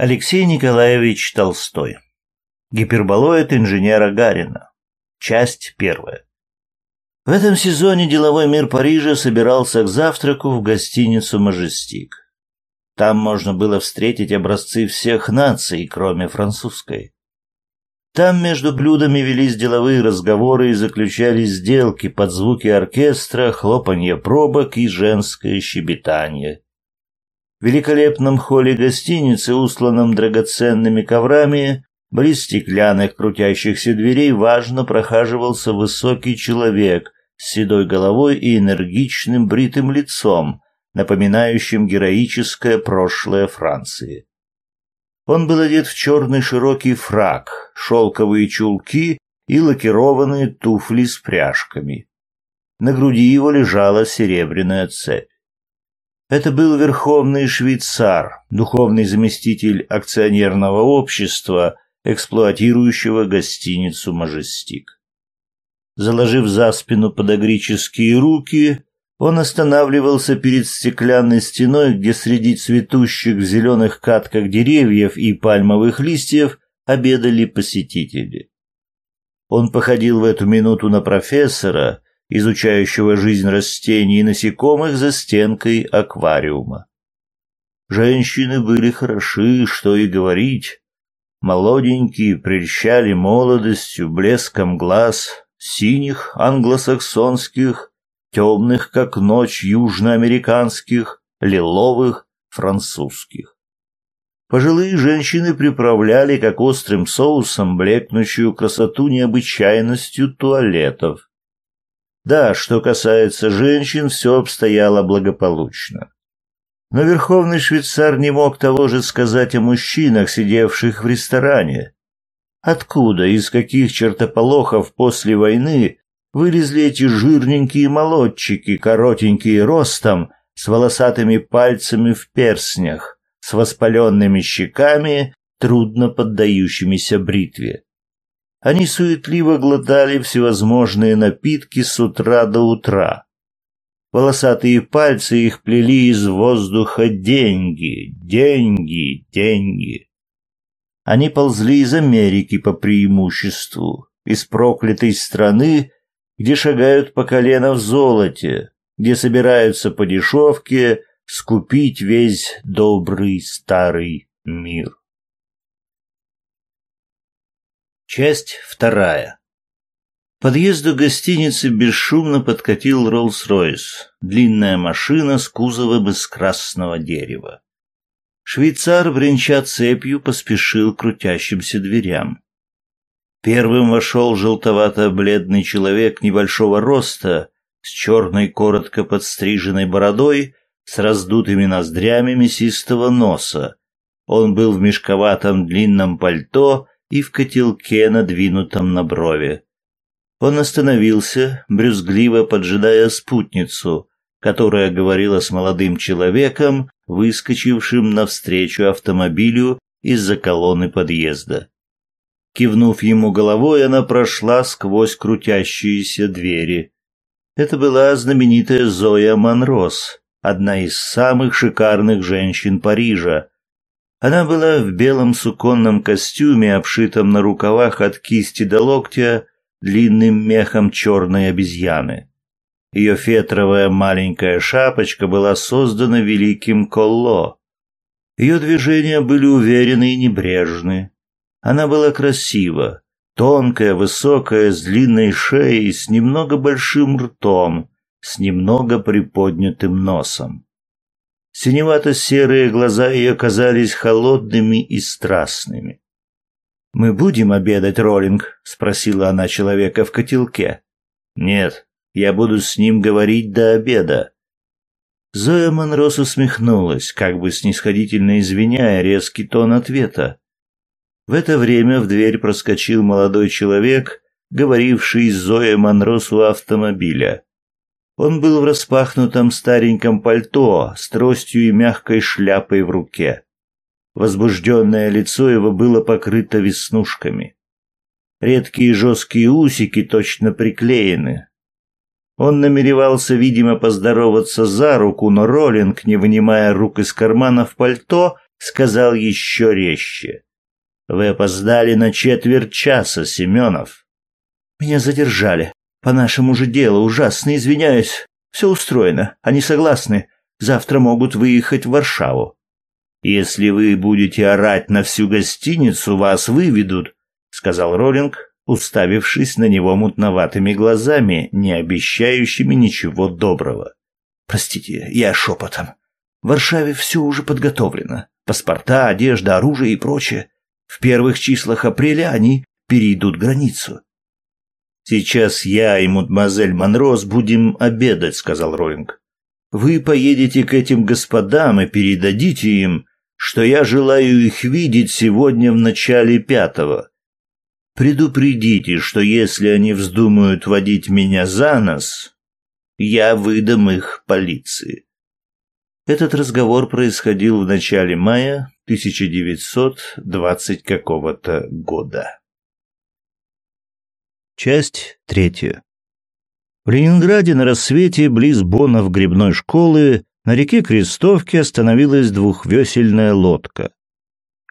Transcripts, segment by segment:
Алексей Николаевич Толстой. Гиперболоид инженера Гарина. Часть первая. В этом сезоне деловой мир Парижа собирался к завтраку в гостиницу «Мажестик». Там можно было встретить образцы всех наций, кроме французской. Там между блюдами велись деловые разговоры и заключались сделки под звуки оркестра, хлопанье пробок и женское щебетание. Великолепном холле гостиницы, усланном драгоценными коврами, близ стеклянных крутящихся дверей важно прохаживался высокий человек с седой головой и энергичным бритым лицом, напоминающим героическое прошлое Франции. Он был одет в черный широкий фрак, шелковые чулки и лакированные туфли с пряжками. На груди его лежала серебряная цепь. Это был верховный швейцар, духовный заместитель акционерного общества, эксплуатирующего гостиницу «Мажестик». Заложив за спину подогрические руки, он останавливался перед стеклянной стеной, где среди цветущих в зеленых катках деревьев и пальмовых листьев обедали посетители. Он походил в эту минуту на профессора, изучающего жизнь растений и насекомых за стенкой аквариума. Женщины были хороши, что и говорить. Молоденькие прельщали молодостью, блеском глаз, синих англосаксонских, темных, как ночь, южноамериканских, лиловых, французских. Пожилые женщины приправляли, как острым соусом, блекнущую красоту необычайностью туалетов. Да, что касается женщин, все обстояло благополучно. Но верховный швейцар не мог того же сказать о мужчинах, сидевших в ресторане. Откуда, из каких чертополохов после войны вылезли эти жирненькие молодчики, коротенькие ростом, с волосатыми пальцами в перстнях, с воспаленными щеками, трудно поддающимися бритве? Они суетливо глотали всевозможные напитки с утра до утра. Волосатые пальцы их плели из воздуха деньги, деньги, деньги. Они ползли из Америки по преимуществу, из проклятой страны, где шагают по колено в золоте, где собираются по дешевке скупить весь добрый старый мир. Часть вторая. К подъезду гостиницы бесшумно подкатил Роллс-Ройс, длинная машина с кузовом из красного дерева. Швейцар, бренча цепью, поспешил к крутящимся дверям. Первым вошел желтовато-бледный человек небольшого роста, с черной коротко подстриженной бородой, с раздутыми ноздрями мясистого носа. Он был в мешковатом длинном пальто и в котелке, надвинутом на брови. Он остановился, брюзгливо поджидая спутницу, которая говорила с молодым человеком, выскочившим навстречу автомобилю из-за колонны подъезда. Кивнув ему головой, она прошла сквозь крутящиеся двери. Это была знаменитая Зоя Монрос, одна из самых шикарных женщин Парижа, она была в белом суконном костюме, обшитом на рукавах от кисти до локтя длинным мехом черной обезьяны. Ее фетровая маленькая шапочка была создана великим Колло. Ее движения были уверены и небрежны. Она была красива, тонкая, высокая, с длинной шеей, с немного большим ртом, с немного приподнятым носом. Синевато-серые глаза ее казались холодными и страстными. «Мы будем обедать, Роллинг?» — спросила она человека в котелке. «Нет, я буду с ним говорить до обеда». Зоя Монрос усмехнулась, как бы снисходительно извиняя резкий тон ответа. В это время в дверь проскочил молодой человек, говоривший с Зоей Монрос у автомобиля. Он был в распахнутом стареньком пальто с тростью и мягкой шляпой в руке. Возбужденное лицо его было покрыто веснушками. Редкие жесткие усики точно приклеены. Он намеревался, видимо, поздороваться за руку, но Роллинг, не вынимая рук из карманов пальто, сказал еще резче. «Вы опоздали на четверть часа, Семенов». «Меня задержали. По нашему же делу. Ужасно извиняюсь. Все устроено. Они согласны. Завтра могут выехать в Варшаву». «Если вы будете орать на всю гостиницу, вас выведут», — сказал Роллинг, уставившись на него мутноватыми глазами, не обещающими ничего доброго. «Простите, я шепотом. В Варшаве все уже подготовлено. Паспорта, одежда, оружие и прочее. В первых числах апреля они перейдут границу. «Сейчас я и мадемуазель Монрос будем обедать», — сказал Роллинг. «Вы поедете к этим господам и передадите им, что я желаю их видеть сегодня в начале пятого. Предупредите, что если они вздумают водить меня за нос, я выдам их полиции». Этот разговор происходил в начале мая 1920 какого-то года. Часть третья. В Ленинграде на рассвете близ Бонов грибной школы на реке Крестовке остановилась двухвесельная лодка.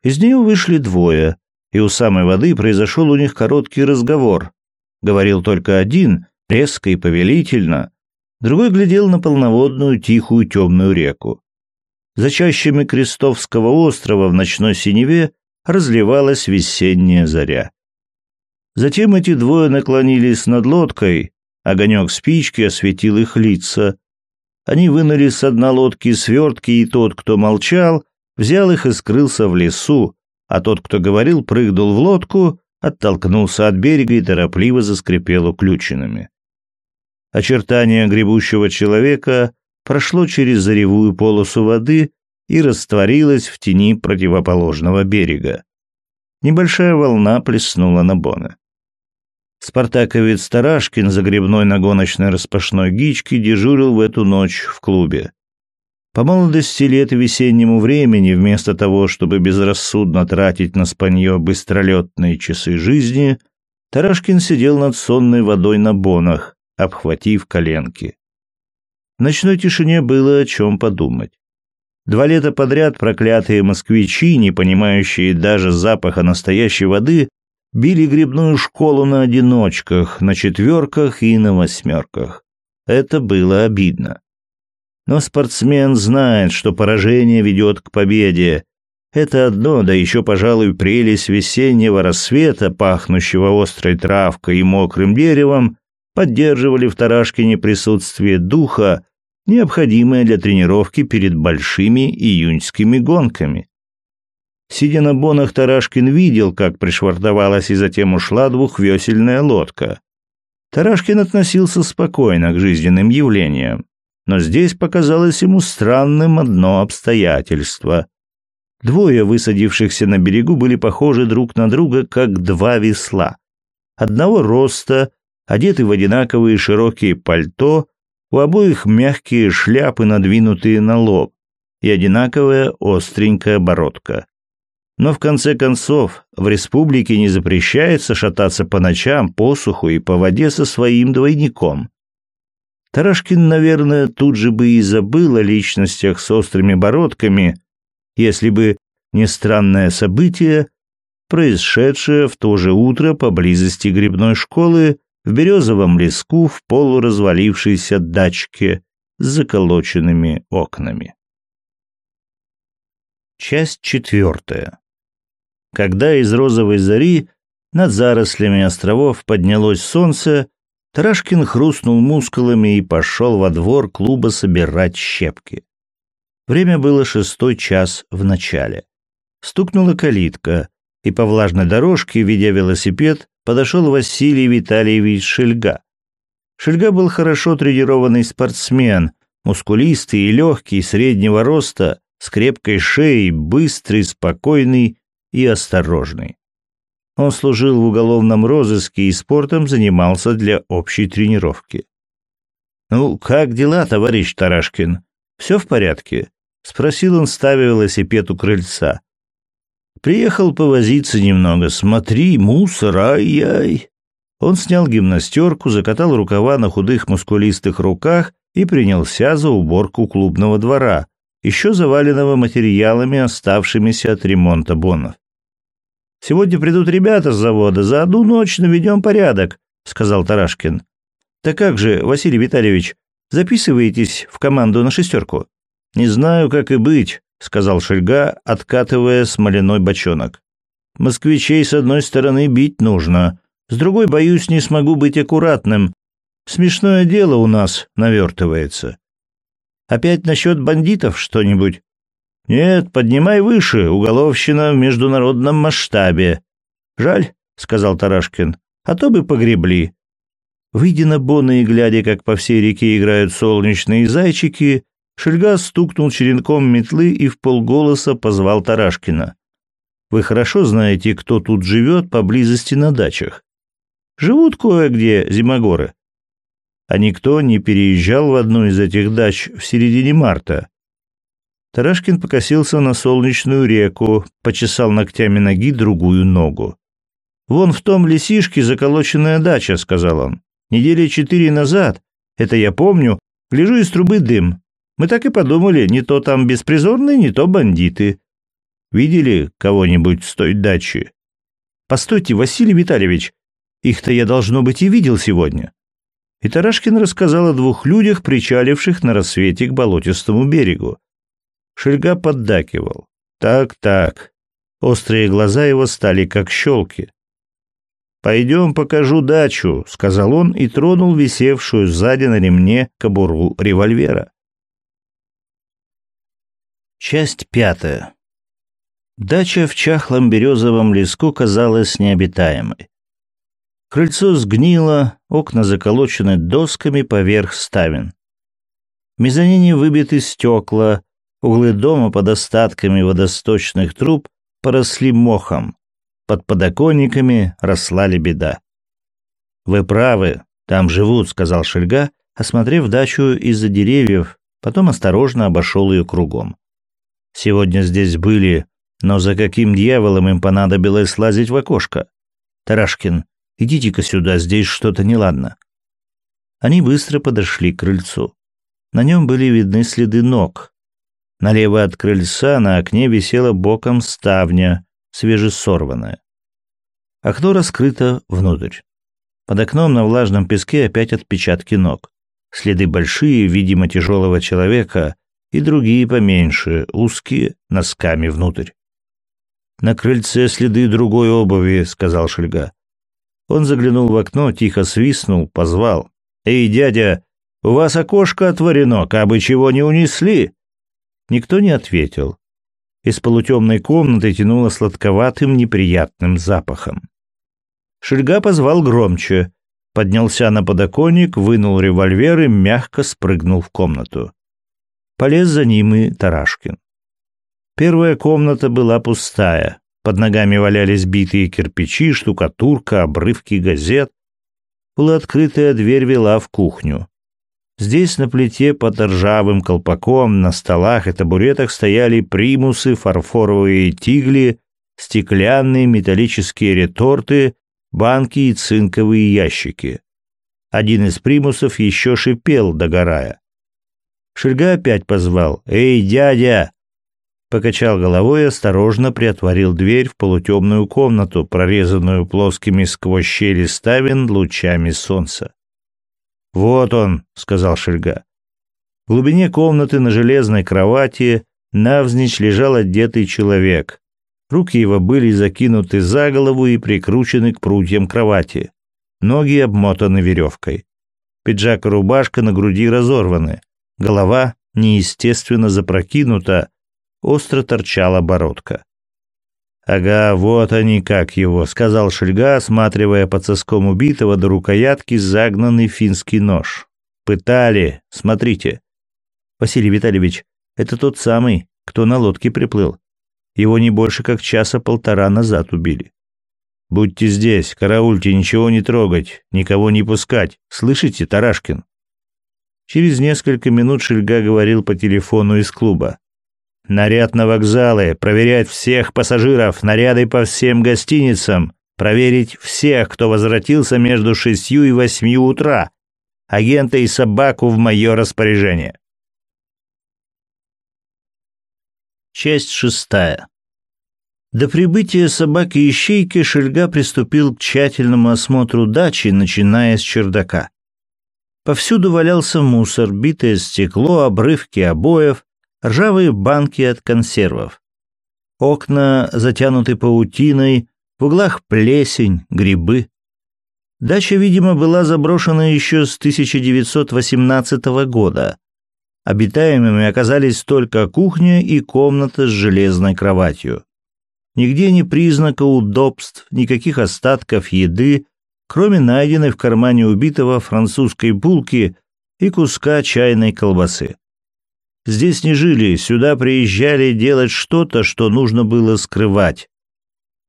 Из нее вышли двое, и у самой воды произошел у них короткий разговор. Говорил только один, резко и повелительно, другой глядел на полноводную тихую темную реку. За чащами Крестовского острова в ночной синеве разливалась весенняя заря. Затем эти двое наклонились над лодкой, огонек спички осветил их лица. Они вынули с дна лодки свертки, и тот, кто молчал, взял их и скрылся в лесу, а тот, кто говорил, прыгнул в лодку, оттолкнулся от берега и торопливо заскрипел уключенными. Очертание гребущего человека прошло через заревую полосу воды и растворилось в тени противоположного берега. Небольшая волна плеснула на Бона. Спартаковец Тарашкин, загребной на гоночной распашной гичке, дежурил в эту ночь в клубе. По молодости лет и весеннему времени, вместо того, чтобы безрассудно тратить на спанье быстролетные часы жизни, Тарашкин сидел над сонной водой на бонах, обхватив коленки. В ночной тишине было о чем подумать. Два лета подряд проклятые москвичи, не понимающие даже запаха настоящей воды, били грибную школу на одиночках, на четверках и на восьмерках. Это было обидно. Но спортсмен знает, что поражение ведет к победе. Это одно, да еще, пожалуй, прелесть весеннего рассвета, пахнущего острой травкой и мокрым деревом, поддерживали в Тарашкине присутствие духа, необходимое для тренировки перед большими июньскими гонками. Сидя на бонах, Тарашкин видел, как пришвартовалась и затем ушла двухвесельная лодка. Тарашкин относился спокойно к жизненным явлениям, но здесь показалось ему странным одно обстоятельство. Двое высадившихся на берегу были похожи друг на друга, как два весла. Одного роста, одеты в одинаковые широкие пальто, у обоих мягкие шляпы, надвинутые на лоб, и одинаковая остренькая бородка. Но в конце концов, в республике не запрещается шататься по ночам, по суху и по воде со своим двойником. Тарашкин, наверное, тут же бы и забыл о личностях с острыми бородками, если бы не странное событие, происшедшее в то же утро поблизости грибной школы в березовом леску в полуразвалившейся дачке с заколоченными окнами. Часть четвертая. Когда из розовой зари над зарослями островов поднялось солнце, Тарашкин хрустнул мускулами и пошел во двор клуба собирать щепки. Время было шестой час в начале. Стукнула калитка, и по влажной дорожке, ведя велосипед, подошел Василий Витальевич Шельга. Шельга был хорошо тренированный спортсмен, мускулистый и легкий, среднего роста, с крепкой шеей, быстрый, спокойный и осторожный. Он служил в уголовном розыске и спортом занимался для общей тренировки. «Ну, как дела, товарищ Тарашкин? Все в порядке?» — спросил он, ставя велосипед у крыльца. Приехал повозиться немного. Смотри, мусор, ай-яй. Он снял гимнастерку, закатал рукава на худых мускулистых руках и принялся за уборку клубного двора, еще заваленного материалами, оставшимися от ремонта бонов. «Сегодня придут ребята с завода, за одну ночь наведем порядок», — сказал Тарашкин. «Так как же, Василий Витальевич, записываетесь в команду на шестерку?» «Не знаю, как и быть», — сказал Шельга, откатывая смоляной бочонок. «Москвичей с одной стороны бить нужно, с другой, боюсь, не смогу быть аккуратным. Смешное дело у нас навертывается. Опять насчет бандитов что-нибудь? Нет, поднимай выше, уголовщина в международном масштабе. Жаль, сказал Тарашкин, а то бы погребли. Выйдя на Бона и глядя, как по всей реке играют солнечные зайчики, Шельга стукнул черенком метлы и в полголоса позвал Тарашкина. «Вы хорошо знаете, кто тут живет поблизости на дачах. Живут кое-где зимогоры а никто не переезжал в одну из этих дач в середине марта. Тарашкин покосился на солнечную реку, почесал ногтями ноги другую ногу. «Вон в том лесишке заколоченная дача», — сказал он. «Недели четыре назад, это я помню, гляжу из трубы дым. Мы так и подумали, не то там беспризорные, не то бандиты. Видели кого-нибудь с той дачи?» «Постойте, Василий Витальевич, их-то я, должно быть, и видел сегодня». И Тарашкин рассказал о двух людях, причаливших на рассвете к болотистому берегу. Шельга поддакивал. «Так-так». Острые глаза его стали как щелки. «Пойдем покажу дачу», — сказал он и тронул висевшую сзади на ремне кобуру револьвера. Часть пятая. Дача в чахлом березовом леску казалась необитаемой. Крыльцо сгнило, окна заколочены досками поверх ставен. В мезонине выбиты стекла, углы дома под остатками водосточных труб поросли мохом, под подоконниками росла лебеда. «Вы правы, там живут», — сказал Шельга, осмотрев дачу из-за деревьев, потом осторожно обошел ее кругом. «Сегодня здесь были, но за каким дьяволом им понадобилось лазить в окошко? Тарашкин, Идите-ка сюда, здесь что-то неладно». Они быстро подошли к крыльцу. На нем были видны следы ног. Налево от крыльца на окне висела боком ставня, свежесорванная. Окно раскрыто внутрь. Под окном на влажном песке опять отпечатки ног. Следы большие, видимо, тяжелого человека, и другие поменьше, узкие, носками внутрь. «На крыльце следы другой обуви», — сказал Шельга. Он заглянул в окно, тихо свистнул, позвал. «Эй, дядя, у вас окошко отворено, кабы чего не унесли?» Никто не ответил. Из полутемной комнаты тянуло сладковатым неприятным запахом. Шельга позвал громче, поднялся на подоконник, вынул револьвер и мягко спрыгнул в комнату. Полез за ним и Тарашкин. Первая комната была пустая. Под ногами валялись битые кирпичи, штукатурка, обрывки газет. Полуоткрытая дверь вела в кухню. Здесь на плите под ржавым колпаком, на столах и табуретах стояли примусы, фарфоровые тигли, стеклянные металлические реторты, банки и цинковые ящики. Один из примусов еще шипел, догорая. Шельга опять позвал. «Эй, дядя, покачал головой и осторожно приотворил дверь в полутемную комнату, прорезанную плоскими сквозь щели ставен лучами солнца. «Вот он», — сказал Шельга. В глубине комнаты на железной кровати навзничь лежал одетый человек. Руки его были закинуты за голову и прикручены к прутьям кровати. Ноги обмотаны веревкой. Пиджак и рубашка на груди разорваны. Голова неестественно запрокинута, остро торчала бородка. «Ага, вот они как его», — сказал Шельга, осматривая под соском убитого до рукоятки загнанный финский нож. «Пытали, смотрите». «Василий Витальевич, это тот самый, кто на лодке приплыл. Его не больше как часа полтора назад убили». «Будьте здесь, караульте, ничего не трогать, никого не пускать. Слышите, Тарашкин?» Через несколько минут Шельга говорил по телефону из клуба. Наряд на вокзалы, проверять всех пассажиров, наряды по всем гостиницам, проверить всех, кто возвратился между шестью и восьмью утра. Агента и собаку в мое распоряжение. Часть шестая. До прибытия собаки-ищейки Шельга приступил к тщательному осмотру дачи, начиная с чердака. Повсюду валялся мусор, битое стекло, обрывки обоев, ржавые банки от консервов. Окна затянуты паутиной, в углах плесень, грибы. Дача, видимо, была заброшена еще с 1918 года. Обитаемыми оказались только кухня и комната с железной кроватью. Нигде ни признака удобств, никаких остатков еды, кроме найденной в кармане убитого французской булки и куска чайной колбасы. Здесь не жили, сюда приезжали делать что-то, что нужно было скрывать.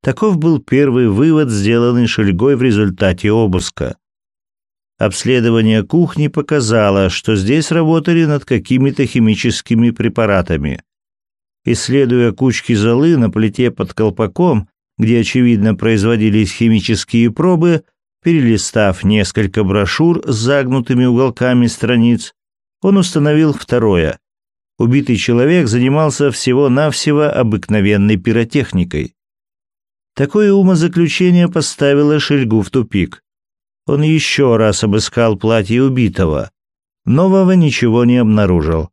Таков был первый вывод, сделанный Шельгой в результате обыска. Обследование кухни показало, что здесь работали над какими-то химическими препаратами. Исследуя кучки золы на плите под колпаком, где, очевидно, производились химические пробы, перелистав несколько брошюр с загнутыми уголками страниц, он установил второе. Убитый человек занимался всего-навсего обыкновенной пиротехникой. Такое умозаключение поставило Шельгу в тупик. Он еще раз обыскал платье убитого. Нового ничего не обнаружил.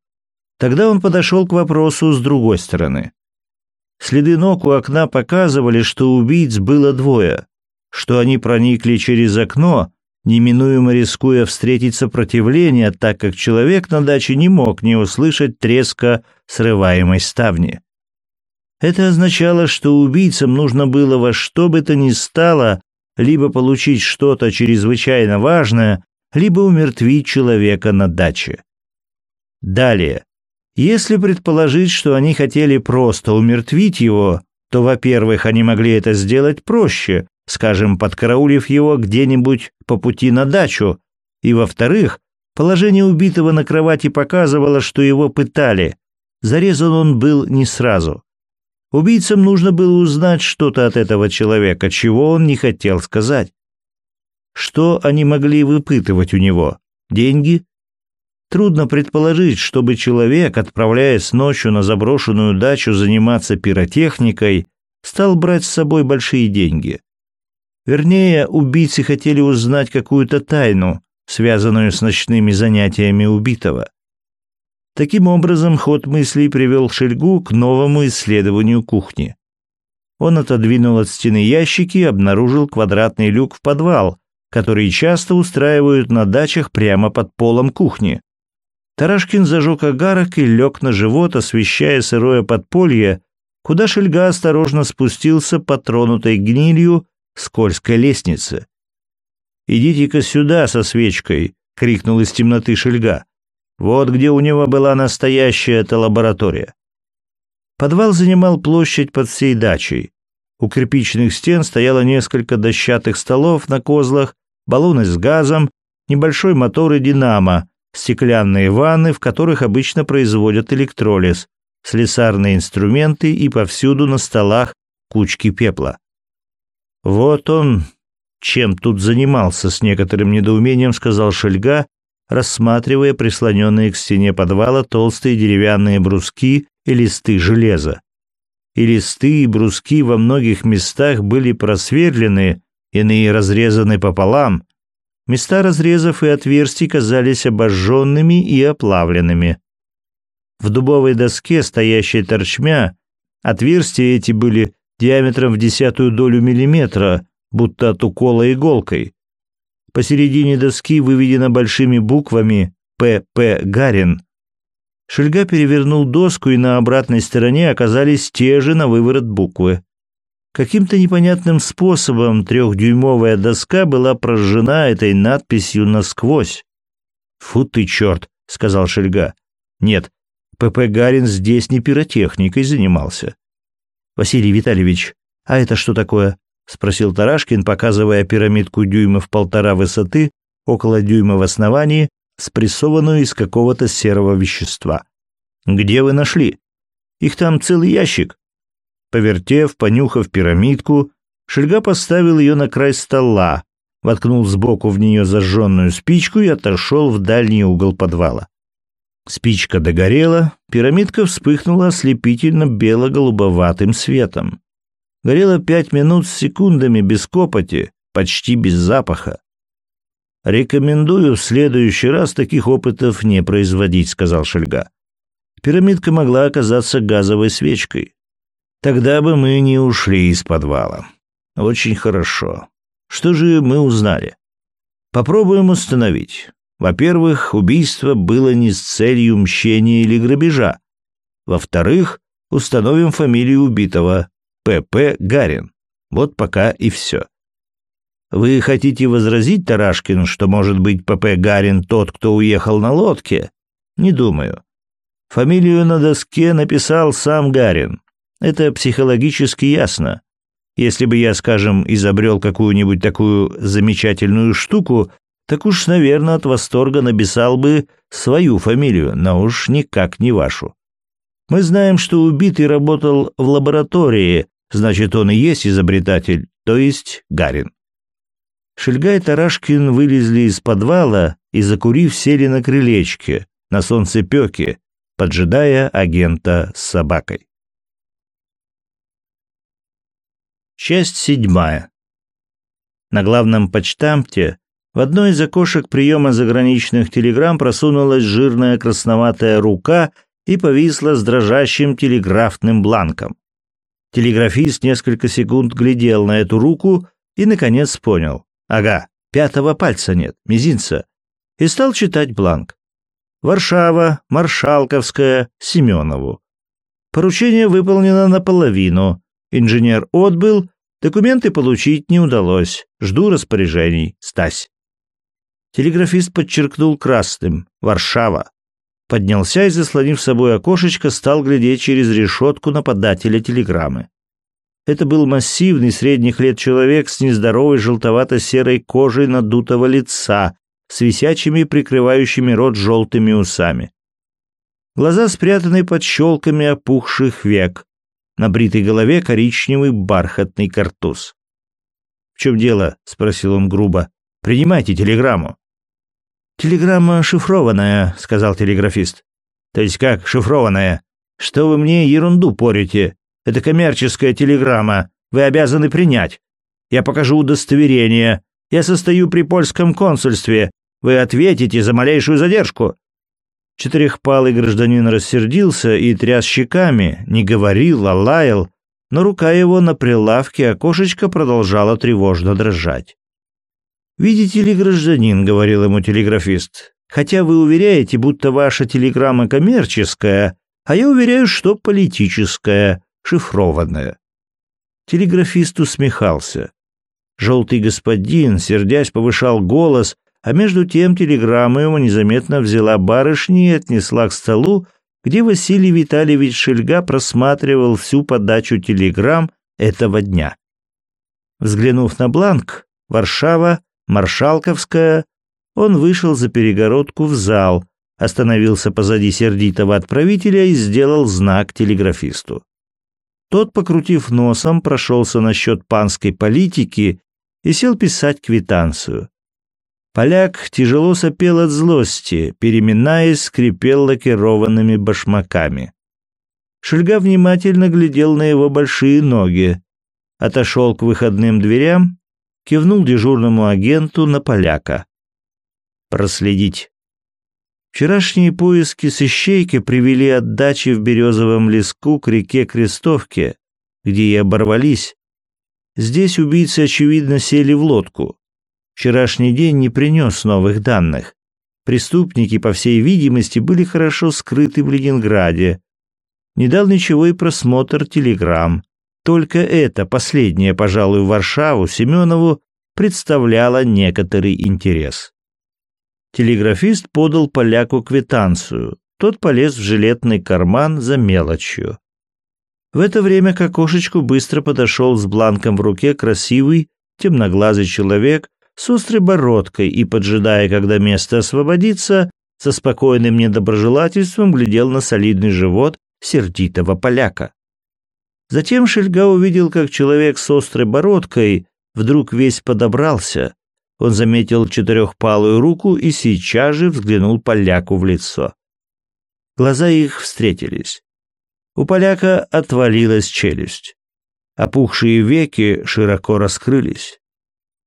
Тогда он подошел к вопросу с другой стороны. Следы ног у окна показывали, что убийц было двое, что они проникли через окно, неминуемо рискуя встретить сопротивление, так как человек на даче не мог не услышать треска срываемой ставни. Это означало, что убийцам нужно было во что бы то ни стало либо получить что-то чрезвычайно важное, либо умертвить человека на даче. Далее. Если предположить, что они хотели просто умертвить его, то, во-первых, они могли это сделать проще, скажем, подкараулив его где-нибудь по пути на дачу, и, во-вторых, положение убитого на кровати показывало, что его пытали. Зарезан он был не сразу. Убийцам нужно было узнать что-то от этого человека, чего он не хотел сказать. Что они могли выпытывать у него? Деньги? Трудно предположить, чтобы человек, отправляясь ночью на заброшенную дачу заниматься пиротехникой, стал брать с собой большие деньги. Вернее, убийцы хотели узнать какую-то тайну, связанную с ночными занятиями убитого. Таким образом, ход мыслей привел Шельгу к новому исследованию кухни. Он отодвинул от стены ящики и обнаружил квадратный люк в подвал, который часто устраивают на дачах прямо под полом кухни. Тарашкин зажег огарок и лег на живот, освещая сырое подполье, куда Шельга осторожно спустился по тронутой гнилью скользкой лестнице. «Идите-ка сюда со свечкой!» — крикнул из темноты Шельга. Вот где у него была настоящая эта лаборатория. Подвал занимал площадь под всей дачей. У кирпичных стен стояло несколько дощатых столов на козлах, баллоны с газом, небольшой мотор и динамо, стеклянные ванны, в которых обычно производят электролиз, слесарные инструменты и повсюду на столах кучки пепла. Вот он чем тут занимался, с некоторым недоумением сказал Шельга, рассматривая прислоненные к стене подвала толстые деревянные бруски и листы железа. И листы, и бруски во многих местах были просверлены, иные разрезаны пополам. Места разрезов и отверстий казались обожженными и оплавленными. В дубовой доске, стоящей торчмя, отверстия эти были диаметром в десятую долю миллиметра, будто от укола иголкой. Посередине доски выведено большими буквами «П.П. Гарин». Шельга перевернул доску, и на обратной стороне оказались те же на выворот буквы. Каким-то непонятным способом трехдюймовая доска была прожжена этой надписью насквозь. «Фу ты, черт!» — сказал Шельга. «Нет, П.П. Гарин здесь не пиротехникой занимался». «Василий Витальевич, а это что такое?» — спросил Тарашкин, показывая пирамидку дюймов полтора высоты, около дюйма в основании, спрессованную из какого-то серого вещества. «Где вы нашли?» «Их там целый ящик». Повертев, понюхав пирамидку, Шельга поставил ее на край стола, воткнул сбоку в нее зажженную спичку и отошел в дальний угол подвала. Спичка догорела, пирамидка вспыхнула ослепительно бело-голубоватым светом. Горела пять минут с секундами без копоти, почти без запаха. «Рекомендую в следующий раз таких опытов не производить», — сказал Шельга. Пирамидка могла оказаться газовой свечкой. Тогда бы мы не ушли из подвала. Очень хорошо. Что же мы узнали? Попробуем установить. Во-первых, убийство было не с целью мщения или грабежа. Во-вторых, установим фамилию убитого – П.П. Гарин. Вот пока и все. Вы хотите возразить, Тарашкин, что, может быть, П.П. Гарин тот, кто уехал на лодке? Не думаю. Фамилию на доске написал сам Гарин. Это психологически ясно. Если бы я, скажем, изобрел какую-нибудь такую замечательную штуку, так уж, наверное, от восторга написал бы свою фамилию, но уж никак не вашу. Мы знаем, что убитый работал в лаборатории, значит, он и есть изобретатель, то есть Гарин. Шельга и Тарашкин вылезли из подвала и, закурив, сели на крылечке, на солнцепеке, поджидая агента с собакой. Часть седьмая. На главном почтамте в одной из окошек приема заграничных телеграмм просунулась жирная красноватая рука и повисла с дрожащим телеграфным бланком. Телеграфист несколько секунд глядел на эту руку и, наконец, понял. Ага, пятого пальца нет, мизинца. И стал читать бланк. Варшава, Маршалковская, Семенову. Поручение выполнено наполовину. Инженер отбыл, документы получить не удалось. Жду распоряжений. Стась. Телеграфист подчеркнул красным. Варшава. Поднялся и, заслонив собой окошечко, стал глядеть через решетку нападателя телеграммы. Это был массивный средних лет человек с нездоровой желтовато-серой кожей надутого лица, с висячими, прикрывающими рот желтыми усами. Глаза спрятаны под щелками опухших век, на бритой голове коричневый бархатный картуз. «В чем дело?» — спросил он грубо. «Принимайте телеграмму». «Телеграмма шифрованная», — сказал телеграфист. «То есть как шифрованная? Что вы мне ерунду порите? Это коммерческая телеграмма. Вы обязаны принять. Я покажу удостоверение. Я состою при польском консульстве. Вы ответите за малейшую задержку. Четырехпалый гражданин рассердился и тряс щеками, не говорил, а лаял, но рука его на прилавке окошечко продолжала тревожно дрожать. «Видите ли, гражданин», — говорил ему телеграфист, «хотя вы уверяете, будто ваша телеграмма коммерческая, а я уверяю, что политическая, шифрованная». Телеграфист усмехался. Желтый господин, сердясь, повышал голос, а между тем телеграмму ему незаметно взяла барышня и отнесла к столу, где Василий Витальевич Шельга просматривал всю подачу телеграмм этого дня. Взглянув на бланк «Варшава, Маршалковская», он вышел за перегородку в зал, остановился позади сердитого отправителя и сделал знак телеграфисту. Тот, покрутив носом, прошелся насчет панской политики и сел писать квитанцию. Поляк тяжело сопел от злости, переминаясь, скрипел лакированными башмаками. Шельга внимательно глядел на его большие ноги, отошел к выходным дверям, кивнул дежурному агенту на поляка. Проследить. Вчерашние поиски с привели от дачи в Березовом леску к реке Крестовке, где и оборвались. Здесь убийцы, очевидно, сели в лодку. Вчерашний день не принес новых данных. Преступники, по всей видимости, были хорошо скрыты в Ленинграде. Не дал ничего и просмотр телеграмм. Только это, последнее, пожалуй, Варшаву, Семенову, представляло некоторый интерес. Телеграфист подал поляку квитанцию. Тот полез в жилетный карман за мелочью. В это время к окошечку быстро подошел с бланком в руке красивый, темноглазый человек с острой бородкой и, поджидая, когда место освободится, со спокойным недоброжелательством глядел на солидный живот сердитого поляка. Затем Шельга увидел, как человек с острой бородкой вдруг весь подобрался. Он заметил четырехпалую руку и сейчас же взглянул поляку в лицо. Глаза их встретились. У поляка отвалилась челюсть. Опухшие веки широко раскрылись.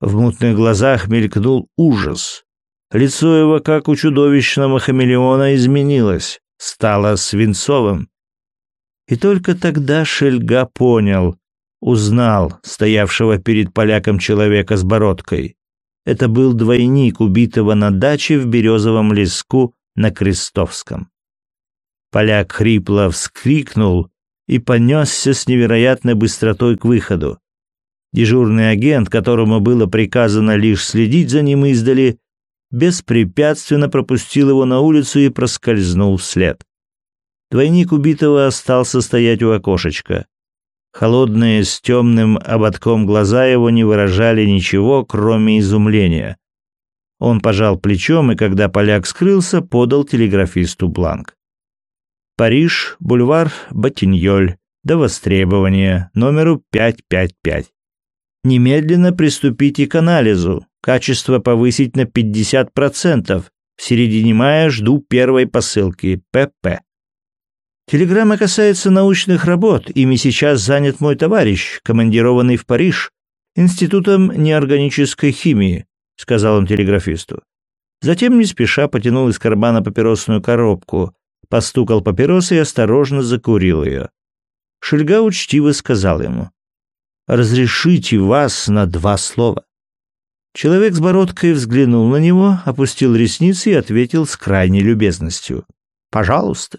В мутных глазах мелькнул ужас. Лицо его, как у чудовищного хамелеона, изменилось, стало свинцовым. И только тогда Шельга понял, узнал стоявшего перед поляком человека с бородкой. Это был двойник убитого на даче в березовом леску на Крестовском. Поляк хрипло вскрикнул и понесся с невероятной быстротой к выходу. Дежурный агент, которому было приказано лишь следить за ним издали, беспрепятственно пропустил его на улицу и проскользнул вслед. Двойник убитого остался стоять у окошечка. Холодные с темным ободком глаза его не выражали ничего, кроме изумления. Он пожал плечом и, когда поляк скрылся, подал телеграфисту бланк. Париж, бульвар Батиньоль, до востребования, номеру 555. Немедленно приступите к анализу. Качество повысить на 50%. В середине мая жду первой посылки. ПП. Телеграмма касается научных работ. Ими сейчас занят мой товарищ, командированный в Париж, Институтом неорганической химии, сказал он телеграфисту. Затем не спеша потянул из кармана папиросную коробку, постукал папиросой и осторожно закурил ее. Шельга учтиво сказал ему разрешите вас на два слова». Человек с бородкой взглянул на него, опустил ресницы и ответил с крайней любезностью. «Пожалуйста».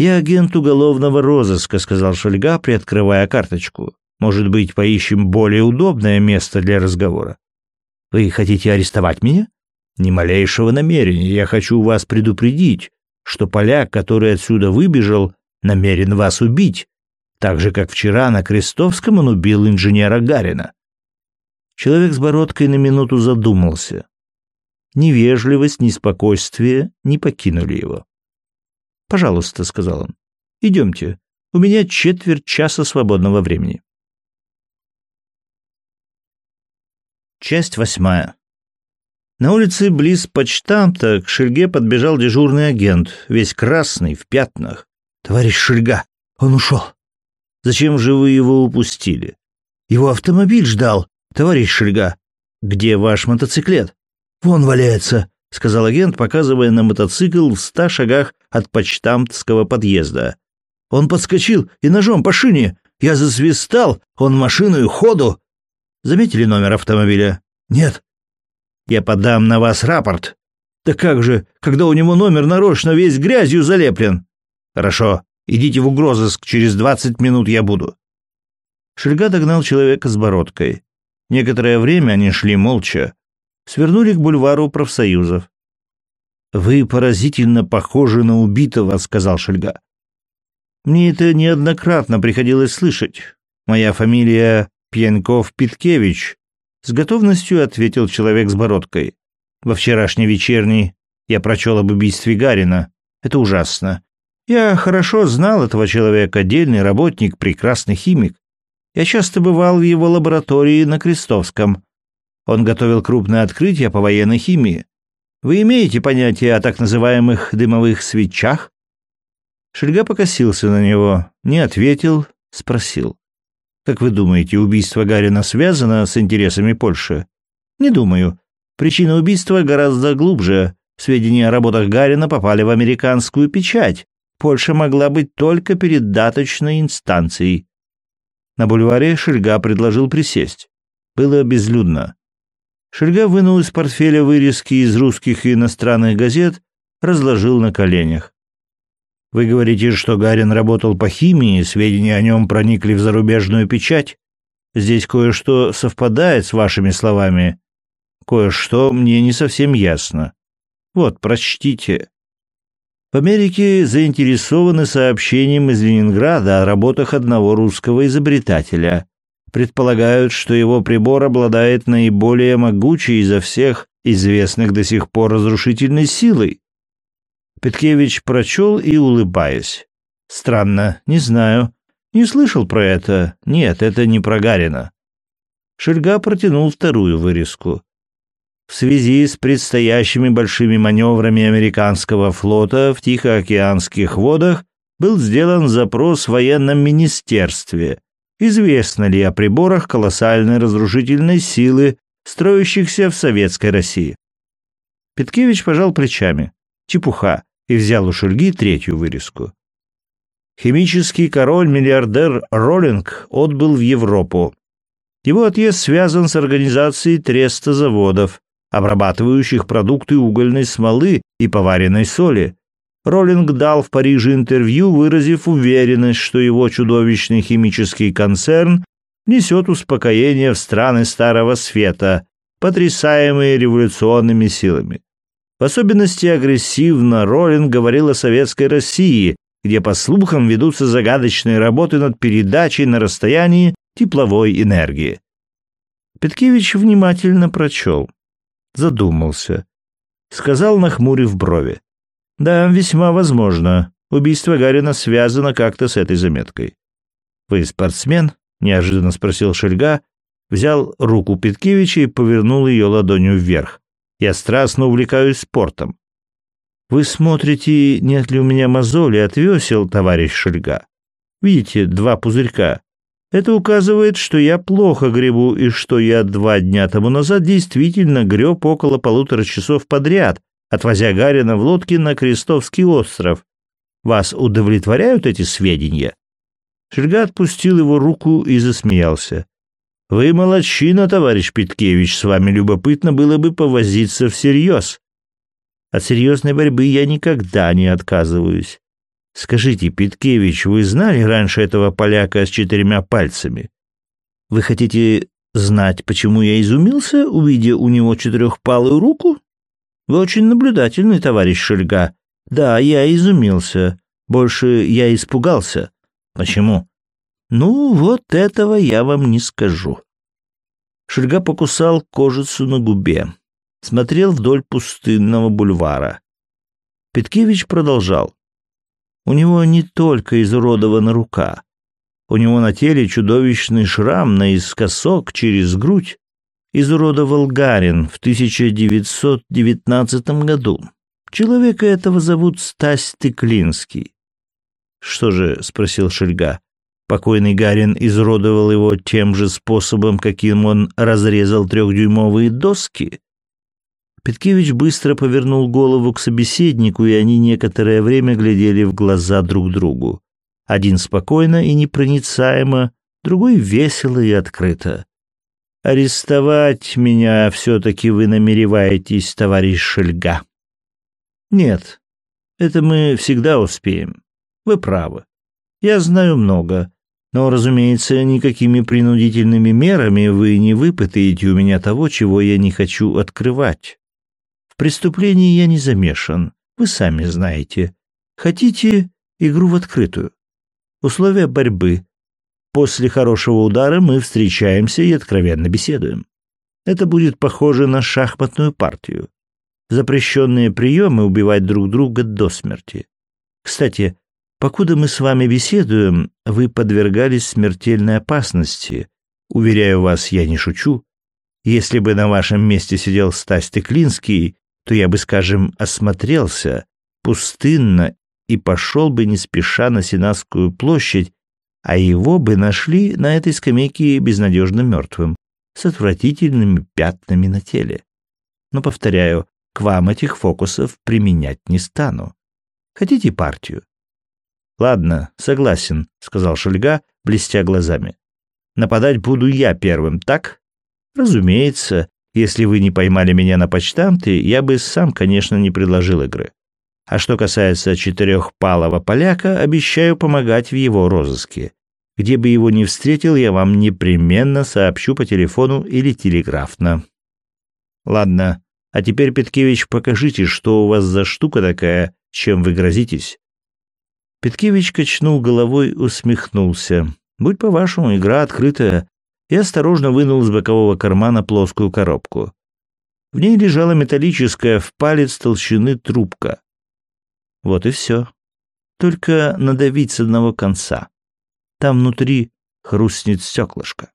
«Я агент уголовного розыска», — сказал Шульга, приоткрывая карточку. «Может быть, поищем более удобное место для разговора?» «Вы хотите арестовать меня?» «Ни малейшего намерения. Я хочу вас предупредить, что поляк, который отсюда выбежал, намерен вас убить, так же, как вчера на Крестовском он убил инженера Гарина. Человек с бородкой на минуту задумался. Ни вежливость, ни спокойствие не покинули его. «Пожалуйста», — сказал он, — «идемте. У меня четверть часа свободного времени». Часть восьмая. На улице близ почтамта к Шельге подбежал дежурный агент, весь красный, в пятнах. «Товарищ Шельга, он ушел!» Зачем же вы его упустили? Его автомобиль ждал, товарищ Шельга. Где ваш мотоциклет? Вон валяется, сказал агент, показывая на мотоцикл в ста шагах от почтамтского подъезда. Он подскочил и ножом по шине. Я засвистал, он машину и ходу. Заметили номер автомобиля? Нет. Я подам на вас рапорт. Да как же, когда у него номер нарочно весь грязью залеплен? Хорошо. Идите в угрозыск, через двадцать минут я буду». Шельга догнал человека с бородкой. Некоторое время они шли молча. Свернули к бульвару профсоюзов. «Вы поразительно похожи на убитого», — сказал Шельга. «Мне это неоднократно приходилось слышать. Моя фамилия Пьянков-Питкевич», — с готовностью ответил человек с бородкой. «Во вчерашней вечерней я прочел об убийстве Гарина. Это ужасно. Я хорошо знал этого человека, отдельный работник, прекрасный химик. Я часто бывал в его лаборатории на Крестовском. Он готовил крупное открытие по военной химии. Вы имеете понятие о так называемых дымовых свечах? Шельга покосился на него, не ответил, спросил. Как вы думаете, убийство Гарина связано с интересами Польши? Не думаю. Причина убийства гораздо глубже. Сведения о работах Гарина попали в американскую печать. Польша могла быть только передаточной инстанцией. На бульваре Шельга предложил присесть. Было безлюдно. Шельга вынул из портфеля вырезки из русских и иностранных газет, разложил на коленях. «Вы говорите, что Гарин работал по химии, сведения о нем проникли в зарубежную печать? Здесь кое-что совпадает с вашими словами. Кое-что мне не совсем ясно. Вот, прочтите. В Америке заинтересованы сообщением из Ленинграда о работах одного русского изобретателя. Предполагают, что его прибор обладает наиболее могучей изо всех известных до сих пор разрушительной силой. Петкевич прочел и улыбаясь. Странно, не знаю. Не слышал про это. Нет, это не про Гарина. Шельга протянул вторую вырезку. в связи с предстоящими большими маневрами американского флота в Тихоокеанских водах был сделан запрос в военном министерстве. Известно ли о приборах колоссальной разрушительной силы, строящихся в Советской России? Петкевич пожал плечами. Чепуха. И взял у Шульги третью вырезку. Химический король-миллиардер Роллинг отбыл в Европу. Его отъезд связан с организацией треста заводов, обрабатывающих продукты угольной смолы и поваренной соли. Роллинг дал в Париже интервью, выразив уверенность, что его чудовищный химический концерн несет успокоение в страны Старого Света, потрясаемые революционными силами. В особенности агрессивно Роллинг говорил о советской России, где, по слухам, ведутся загадочные работы над передачей на расстоянии тепловой энергии. Петкевич внимательно прочел задумался. Сказал, нахмурив брови. «Да, весьма возможно. Убийство Гарина связано как-то с этой заметкой». «Вы спортсмен?» — неожиданно спросил Шельга, взял руку Петкевича и повернул ее ладонью вверх. «Я страстно увлекаюсь спортом». «Вы смотрите, нет ли у меня мозоли от весел, товарищ Шельга? Видите, два пузырька. Это указывает, что я плохо гребу и что я два дня тому назад действительно греб около полутора часов подряд, отвозя Гарина в лодке на Крестовский остров. Вас удовлетворяют эти сведения?» Шельга отпустил его руку и засмеялся. «Вы молодчина, товарищ Питкевич, с вами любопытно было бы повозиться всерьез. От серьезной борьбы я никогда не отказываюсь. Скажите, Питкевич, вы знали раньше этого поляка с четырьмя пальцами? Вы хотите знать, почему я изумился, увидя у него четырехпалую руку? Вы очень наблюдательный, товарищ Шельга. Да, я изумился. Больше я испугался. Почему? Ну, вот этого я вам не скажу. Шельга покусал кожицу на губе. Смотрел вдоль пустынного бульвара. Петкевич продолжал. У него не только изуродована рука. У него на теле чудовищный шрам наискосок через грудь. Изуродовал Гарин в 1919 году. Человека этого зовут Стась Тыклинский. «Что же?» — спросил Шельга. Покойный Гарин изуродовал его тем же способом, каким он разрезал трехдюймовые доски. Петкевич быстро повернул голову к собеседнику, и они некоторое время глядели в глаза друг другу. Один спокойно и непроницаемо, другой весело и открыто. «Арестовать меня все-таки вы намереваетесь, товарищ Шельга?» «Нет, это мы всегда успеем. Вы правы. Я знаю много, но, разумеется, никакими принудительными мерами вы не выпытаете у меня того, чего я не хочу открывать преступлении я не замешан, вы сами знаете. Хотите игру в открытую? Условия борьбы. После хорошего удара мы встречаемся и откровенно беседуем. Это будет похоже на шахматную партию. Запрещенные приемы убивать друг друга до смерти. Кстати, покуда мы с вами беседуем, вы подвергались смертельной опасности. Уверяю вас, я не шучу. Если бы на вашем месте сидел Стась Теклинский, то я бы, скажем, осмотрелся пустынно и пошел бы не спеша на Сенатскую площадь, а его бы нашли на этой скамейке безнадежно мертвым, с отвратительными пятнами на теле. Но, повторяю, к вам этих фокусов применять не стану. Хотите партию? Ладно, согласен, сказал Шульга, блестя глазами. Нападать буду я первым, так? Разумеется, если вы не поймали меня на почтамте, я бы сам, конечно, не предложил игры. А что касается четырехпалого поляка, обещаю помогать в его розыске. Где бы его ни встретил, я вам непременно сообщу по телефону или телеграфно. Ладно, а теперь, Петкевич, покажите, что у вас за штука такая, чем вы грозитесь. Петкевич качнул головой, усмехнулся. Будь по-вашему, игра открытая, и осторожно вынул из бокового кармана плоскую коробку. В ней лежала металлическая в палец толщины трубка. Вот и все. Только надавить с одного конца. Там внутри хрустнет стеклышко.